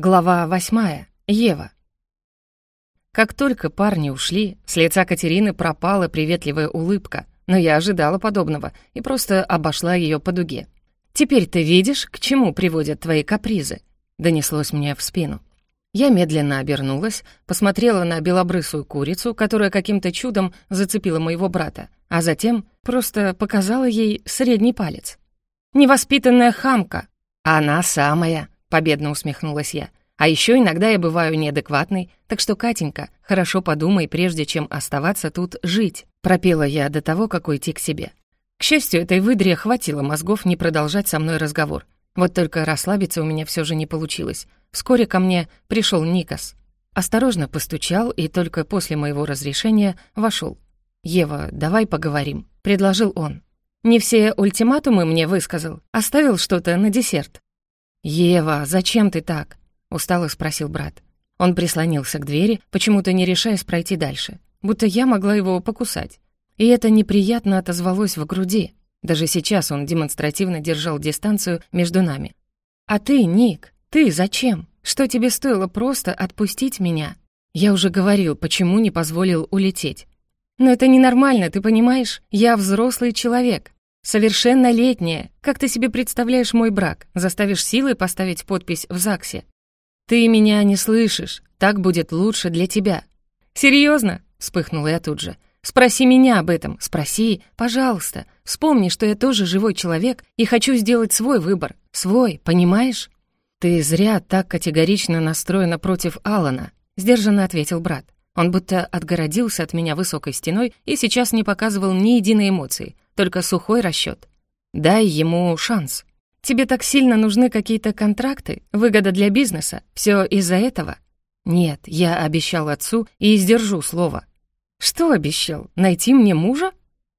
Глава восьмая. Ева. Как только парни ушли, с лица Катерины пропала приветливая улыбка, но я ожидала подобного и просто обошла ее по дуге. «Теперь ты видишь, к чему приводят твои капризы?» — донеслось мне в спину. Я медленно обернулась, посмотрела на белобрысую курицу, которая каким-то чудом зацепила моего брата, а затем просто показала ей средний палец. «Невоспитанная хамка!» «Она самая!» — победно усмехнулась я. «А еще иногда я бываю неадекватной, так что, Катенька, хорошо подумай, прежде чем оставаться тут жить», — пропела я до того, как уйти к себе. К счастью, этой выдре хватило мозгов не продолжать со мной разговор. Вот только расслабиться у меня все же не получилось. Вскоре ко мне пришел Никас. Осторожно постучал и только после моего разрешения вошел. «Ева, давай поговорим», — предложил он. «Не все ультиматумы мне высказал, оставил что-то на десерт». «Ева, зачем ты так?» — устало спросил брат. Он прислонился к двери, почему-то не решаясь пройти дальше, будто я могла его покусать. И это неприятно отозвалось в груди. Даже сейчас он демонстративно держал дистанцию между нами. «А ты, Ник, ты зачем? Что тебе стоило просто отпустить меня?» Я уже говорил, почему не позволил улететь. «Но это ненормально, ты понимаешь? Я взрослый человек. «Совершеннолетняя! Как ты себе представляешь мой брак? Заставишь силой поставить подпись в ЗАГСе?» «Ты меня не слышишь. Так будет лучше для тебя». «Серьезно?» — вспыхнула я тут же. «Спроси меня об этом. Спроси, пожалуйста. Вспомни, что я тоже живой человек и хочу сделать свой выбор. Свой, понимаешь?» «Ты зря так категорично настроена против Алана», — сдержанно ответил брат. Он будто отгородился от меня высокой стеной и сейчас не показывал ни единой эмоции, только сухой расчет. Дай ему шанс. Тебе так сильно нужны какие-то контракты, выгода для бизнеса, все из-за этого? Нет, я обещал отцу и сдержу слово. Что обещал? Найти мне мужа?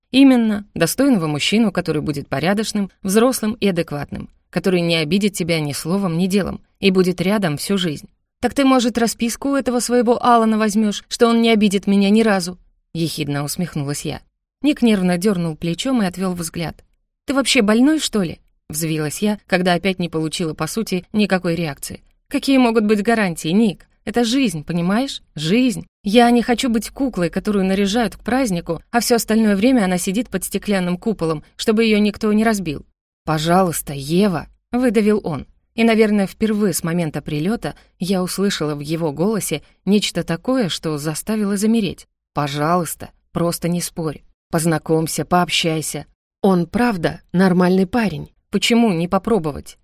Именно, достойного мужчину, который будет порядочным, взрослым и адекватным, который не обидит тебя ни словом, ни делом и будет рядом всю жизнь. Так ты, может, расписку этого своего Алана возьмешь, что он не обидит меня ни разу?» Ехидно усмехнулась я. Ник нервно дернул плечом и отвел взгляд. «Ты вообще больной, что ли?» Взвилась я, когда опять не получила, по сути, никакой реакции. «Какие могут быть гарантии, Ник? Это жизнь, понимаешь? Жизнь. Я не хочу быть куклой, которую наряжают к празднику, а все остальное время она сидит под стеклянным куполом, чтобы ее никто не разбил. «Пожалуйста, Ева!» — выдавил он. И, наверное, впервые с момента прилета я услышала в его голосе нечто такое, что заставило замереть. «Пожалуйста, просто не спорь. Познакомься, пообщайся. Он, правда, нормальный парень. Почему не попробовать?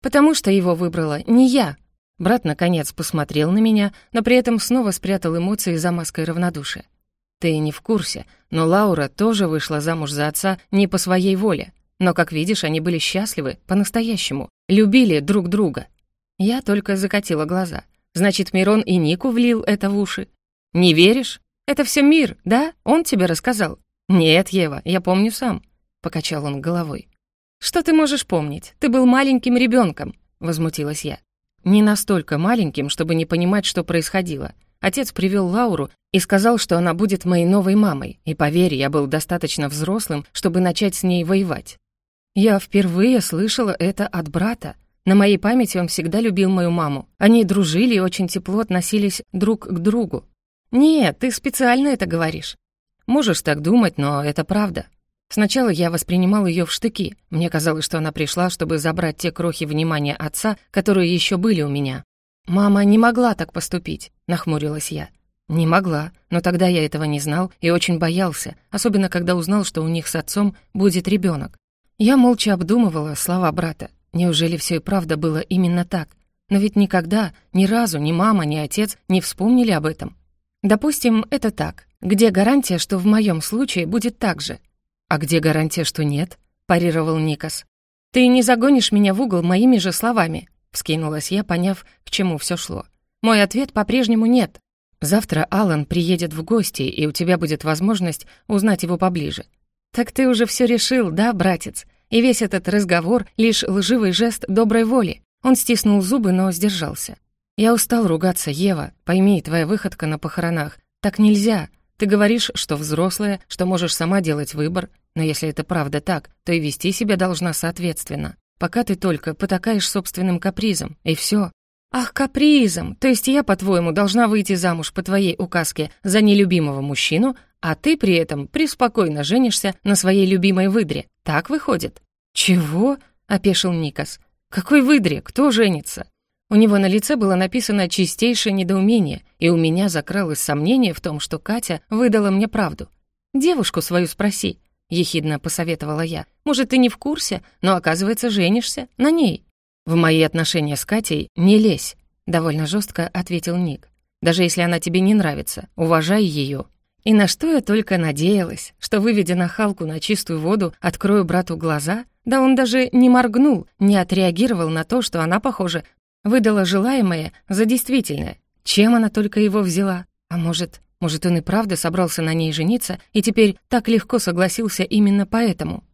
Потому что его выбрала не я. Брат, наконец, посмотрел на меня, но при этом снова спрятал эмоции за маской равнодушия. Ты не в курсе, но Лаура тоже вышла замуж за отца не по своей воле. Но, как видишь, они были счастливы по-настоящему, любили друг друга. Я только закатила глаза. Значит, Мирон и Нику влил это в уши. Не веришь? Это все мир, да? Он тебе рассказал. «Нет, Ева, я помню сам», — покачал он головой. «Что ты можешь помнить? Ты был маленьким ребенком», — возмутилась я. «Не настолько маленьким, чтобы не понимать, что происходило. Отец привел Лауру и сказал, что она будет моей новой мамой, и, поверь, я был достаточно взрослым, чтобы начать с ней воевать. Я впервые слышала это от брата. На моей памяти он всегда любил мою маму. Они дружили и очень тепло относились друг к другу. «Нет, ты специально это говоришь. Можешь так думать, но это правда. Сначала я воспринимал ее в штыки. Мне казалось, что она пришла, чтобы забрать те крохи внимания отца, которые еще были у меня. «Мама не могла так поступить», — нахмурилась я. «Не могла, но тогда я этого не знал и очень боялся, особенно когда узнал, что у них с отцом будет ребенок. Я молча обдумывала слова брата. Неужели все и правда было именно так? Но ведь никогда, ни разу ни мама, ни отец не вспомнили об этом. Допустим, это так. Где гарантия, что в моем случае будет так же? А где гарантия, что нет? парировал Никас. Ты не загонишь меня в угол моими же словами, вскинулась я, поняв, к чему все шло. Мой ответ по-прежнему нет. Завтра Алан приедет в гости, и у тебя будет возможность узнать его поближе. Так ты уже все решил, да, братец? И весь этот разговор — лишь лживый жест доброй воли. Он стиснул зубы, но сдержался. «Я устал ругаться, Ева. Пойми, твоя выходка на похоронах. Так нельзя. Ты говоришь, что взрослая, что можешь сама делать выбор, но если это правда так, то и вести себя должна соответственно. Пока ты только потакаешь собственным капризом, и все. «Ах, капризом! То есть я, по-твоему, должна выйти замуж по твоей указке за нелюбимого мужчину, а ты при этом преспокойно женишься на своей любимой выдре. Так выходит?» «Чего?» — опешил Никас. «Какой выдре? Кто женится?» У него на лице было написано чистейшее недоумение, и у меня закралось сомнение в том, что Катя выдала мне правду. «Девушку свою спроси», — ехидно посоветовала я. «Может, ты не в курсе, но, оказывается, женишься на ней». «В мои отношения с Катей не лезь», — довольно жестко ответил Ник. «Даже если она тебе не нравится, уважай ее». И на что я только надеялась, что, выведя нахалку на чистую воду, открою брату глаза, да он даже не моргнул, не отреагировал на то, что она, похоже, выдала желаемое за действительное. Чем она только его взяла? А может, может, он и правда собрался на ней жениться и теперь так легко согласился именно поэтому?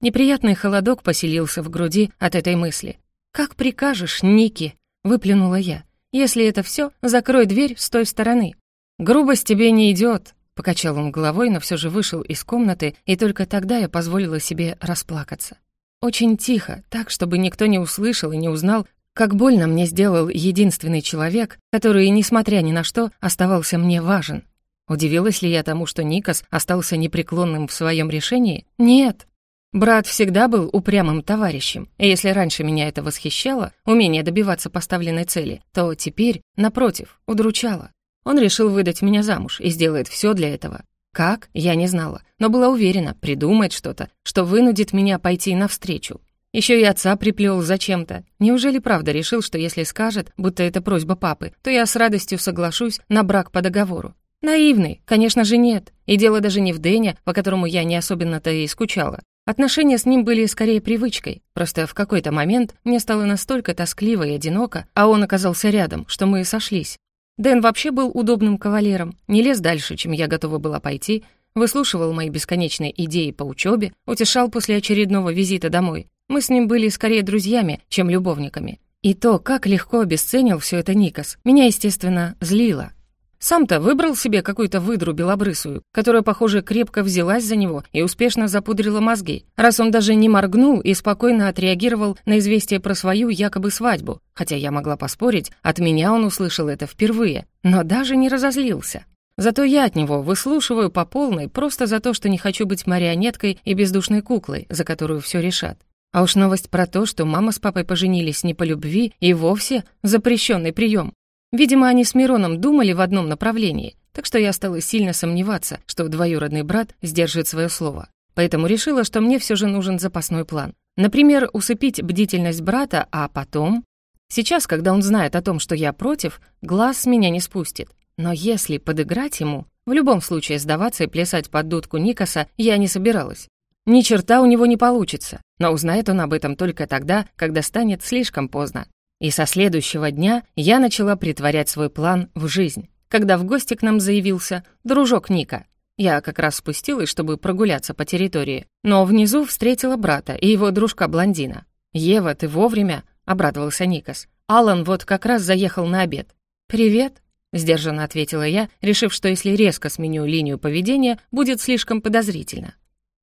Неприятный холодок поселился в груди от этой мысли. «Как прикажешь, Ники?» — выплюнула я. «Если это все, закрой дверь с той стороны». «Грубость тебе не идет, покачал он головой, но все же вышел из комнаты, и только тогда я позволила себе расплакаться. Очень тихо, так, чтобы никто не услышал и не узнал, как больно мне сделал единственный человек, который, несмотря ни на что, оставался мне важен. Удивилась ли я тому, что Никас остался непреклонным в своем решении? Нет, Брат всегда был упрямым товарищем, и если раньше меня это восхищало, умение добиваться поставленной цели, то теперь, напротив, удручало. Он решил выдать меня замуж и сделает все для этого. Как, я не знала, но была уверена, придумает что-то, что вынудит меня пойти навстречу. Еще и отца приплел зачем-то. Неужели правда решил, что если скажет, будто это просьба папы, то я с радостью соглашусь на брак по договору? Наивный, конечно же, нет. И дело даже не в Дэне, по которому я не особенно-то и скучала, Отношения с ним были скорее привычкой, просто в какой-то момент мне стало настолько тоскливо и одиноко, а он оказался рядом, что мы сошлись. Дэн вообще был удобным кавалером, не лез дальше, чем я готова была пойти, выслушивал мои бесконечные идеи по учебе, утешал после очередного визита домой. Мы с ним были скорее друзьями, чем любовниками. И то, как легко обесценил все это Никас, меня, естественно, злило. Сам-то выбрал себе какую-то выдру белобрысую, которая, похоже, крепко взялась за него и успешно запудрила мозги, раз он даже не моргнул и спокойно отреагировал на известие про свою якобы свадьбу, хотя я могла поспорить, от меня он услышал это впервые, но даже не разозлился. Зато я от него выслушиваю по полной просто за то, что не хочу быть марионеткой и бездушной куклой, за которую все решат. А уж новость про то, что мама с папой поженились не по любви и вовсе запрещенный прием. Видимо, они с Мироном думали в одном направлении, так что я стала сильно сомневаться, что двоюродный брат сдержит свое слово. Поэтому решила, что мне все же нужен запасной план. Например, усыпить бдительность брата, а потом... Сейчас, когда он знает о том, что я против, глаз с меня не спустит. Но если подыграть ему, в любом случае сдаваться и плясать под дудку Никаса я не собиралась. Ни черта у него не получится, но узнает он об этом только тогда, когда станет слишком поздно. И со следующего дня я начала притворять свой план в жизнь, когда в гости к нам заявился дружок Ника. Я как раз спустилась, чтобы прогуляться по территории, но внизу встретила брата и его дружка-блондина. «Ева, ты вовремя?» — обрадовался Никас. «Алан вот как раз заехал на обед». «Привет», — сдержанно ответила я, решив, что если резко сменю линию поведения, будет слишком подозрительно.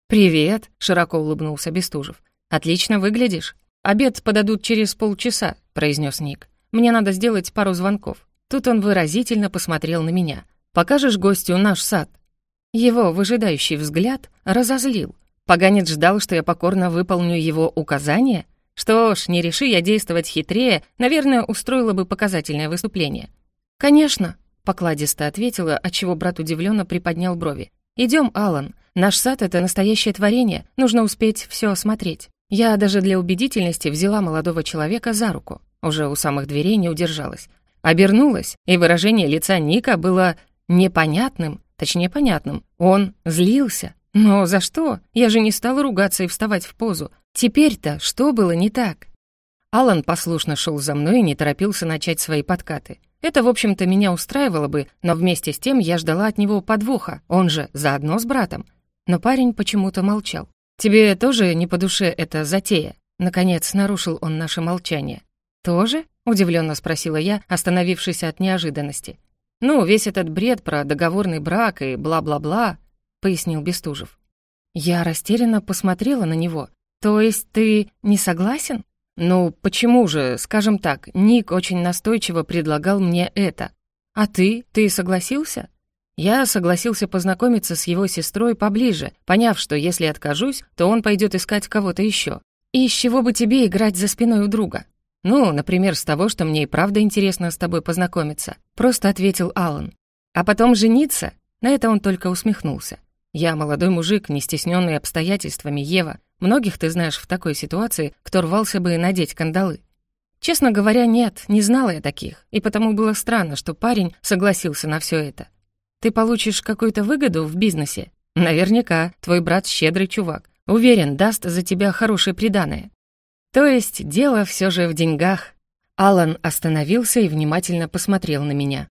«Привет», — широко улыбнулся Бестужев. «Отлично выглядишь». «Обед подадут через полчаса», — произнес Ник. «Мне надо сделать пару звонков». Тут он выразительно посмотрел на меня. «Покажешь гостю наш сад?» Его выжидающий взгляд разозлил. Поганец ждал, что я покорно выполню его указания? Что ж, не реши я действовать хитрее, наверное, устроила бы показательное выступление. «Конечно», — покладисто ответила, отчего брат удивленно приподнял брови. «Идем, Алан. Наш сад — это настоящее творение, нужно успеть все осмотреть». Я даже для убедительности взяла молодого человека за руку. Уже у самых дверей не удержалась. Обернулась, и выражение лица Ника было непонятным, точнее понятным. Он злился. Но за что? Я же не стала ругаться и вставать в позу. Теперь-то что было не так? Алан послушно шел за мной и не торопился начать свои подкаты. Это, в общем-то, меня устраивало бы, но вместе с тем я ждала от него подвоха, он же заодно с братом. Но парень почему-то молчал. «Тебе тоже не по душе эта затея?» Наконец нарушил он наше молчание. «Тоже?» — удивленно спросила я, остановившись от неожиданности. «Ну, весь этот бред про договорный брак и бла-бла-бла», — пояснил Бестужев. Я растерянно посмотрела на него. «То есть ты не согласен?» «Ну, почему же, скажем так, Ник очень настойчиво предлагал мне это. А ты? Ты согласился?» Я согласился познакомиться с его сестрой поближе, поняв, что если откажусь, то он пойдет искать кого-то еще. И с чего бы тебе играть за спиной у друга? Ну, например, с того, что мне и правда интересно с тобой познакомиться, просто ответил Алан. А потом жениться? На это он только усмехнулся. Я молодой мужик, не стесненный обстоятельствами, Ева. Многих ты знаешь в такой ситуации, кто рвался бы надеть кандалы. Честно говоря, нет, не знала я таких, и потому было странно, что парень согласился на все это. Ты получишь какую-то выгоду в бизнесе? Наверняка, твой брат щедрый чувак. Уверен, даст за тебя хорошее приданое. То есть дело все же в деньгах. Алан остановился и внимательно посмотрел на меня.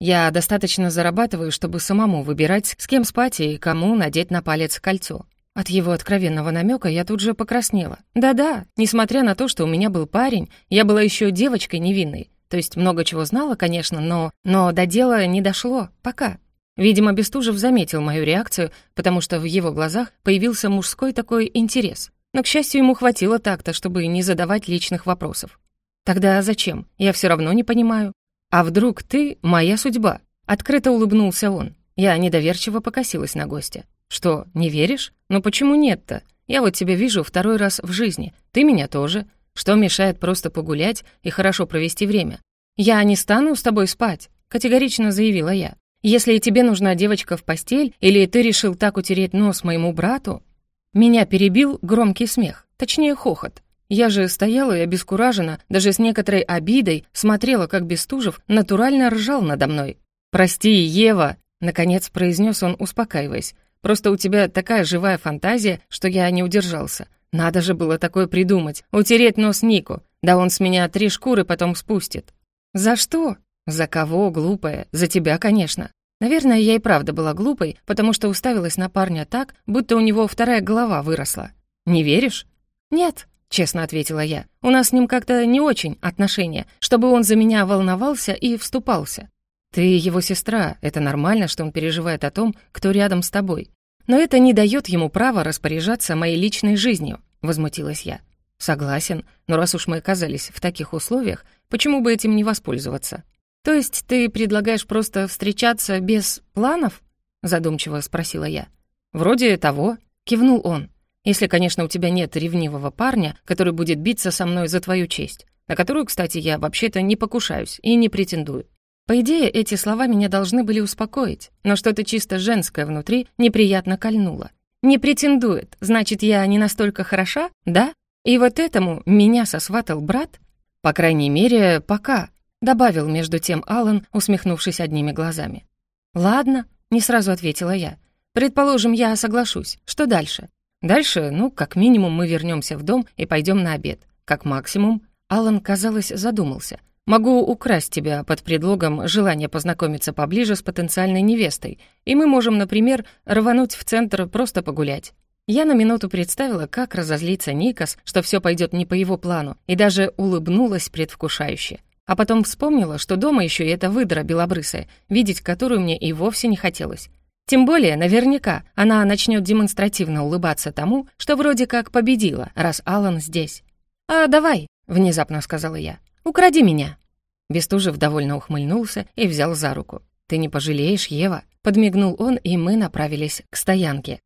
Я достаточно зарабатываю, чтобы самому выбирать, с кем спать и кому надеть на палец кольцо. От его откровенного намека я тут же покраснела. Да-да, несмотря на то, что у меня был парень, я была еще девочкой невинной. То есть много чего знала, конечно, но... Но до дела не дошло. Пока. Видимо, Бестужев заметил мою реакцию, потому что в его глазах появился мужской такой интерес. Но, к счастью, ему хватило так-то, чтобы не задавать личных вопросов. «Тогда зачем? Я все равно не понимаю. А вдруг ты — моя судьба?» Открыто улыбнулся он. Я недоверчиво покосилась на гостя. «Что, не веришь? Ну почему нет-то? Я вот тебя вижу второй раз в жизни. Ты меня тоже. Что мешает просто погулять и хорошо провести время? Я не стану с тобой спать», — категорично заявила я. Если тебе нужна девочка в постель, или ты решил так утереть нос моему брату...» Меня перебил громкий смех, точнее хохот. Я же стояла и обескуражена, даже с некоторой обидой смотрела, как Бестужев натурально ржал надо мной. «Прости, Ева!» — наконец произнес он, успокаиваясь. «Просто у тебя такая живая фантазия, что я не удержался. Надо же было такое придумать, утереть нос Нику. Да он с меня три шкуры потом спустит». «За что?» «За кого, глупая? За тебя, конечно». Наверное, я и правда была глупой, потому что уставилась на парня так, будто у него вторая голова выросла. «Не веришь?» «Нет», — честно ответила я. «У нас с ним как-то не очень отношения, чтобы он за меня волновался и вступался. Ты его сестра, это нормально, что он переживает о том, кто рядом с тобой. Но это не дает ему права распоряжаться моей личной жизнью», — возмутилась я. «Согласен, но раз уж мы оказались в таких условиях, почему бы этим не воспользоваться?» «То есть ты предлагаешь просто встречаться без планов?» задумчиво спросила я. «Вроде того», — кивнул он. «Если, конечно, у тебя нет ревнивого парня, который будет биться со мной за твою честь, на которую, кстати, я вообще-то не покушаюсь и не претендую». По идее, эти слова меня должны были успокоить, но что-то чисто женское внутри неприятно кольнуло. «Не претендует, значит, я не настолько хороша, да? И вот этому меня сосватал брат? По крайней мере, пока», добавил между тем Алан, усмехнувшись одними глазами. «Ладно», — не сразу ответила я. «Предположим, я соглашусь. Что дальше?» «Дальше, ну, как минимум, мы вернемся в дом и пойдем на обед. Как максимум...» Алан, казалось, задумался. «Могу украсть тебя под предлогом желания познакомиться поближе с потенциальной невестой, и мы можем, например, рвануть в центр просто погулять». Я на минуту представила, как разозлится Никас, что все пойдет не по его плану, и даже улыбнулась предвкушающе. А потом вспомнила, что дома еще и эта выдра белобрысая, видеть которую мне и вовсе не хотелось. Тем более, наверняка, она начнет демонстративно улыбаться тому, что вроде как победила, раз Алан здесь. «А давай», — внезапно сказала я, — «укради меня». Бестужев довольно ухмыльнулся и взял за руку. «Ты не пожалеешь, Ева?» Подмигнул он, и мы направились к стоянке.